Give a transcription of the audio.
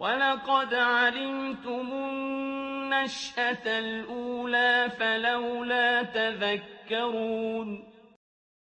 وَلَقَدْ عَلِمْتُمُ النَّشْأَةَ الْأُولَىٰ فَلَوْلَا تَذَكَّرُونَ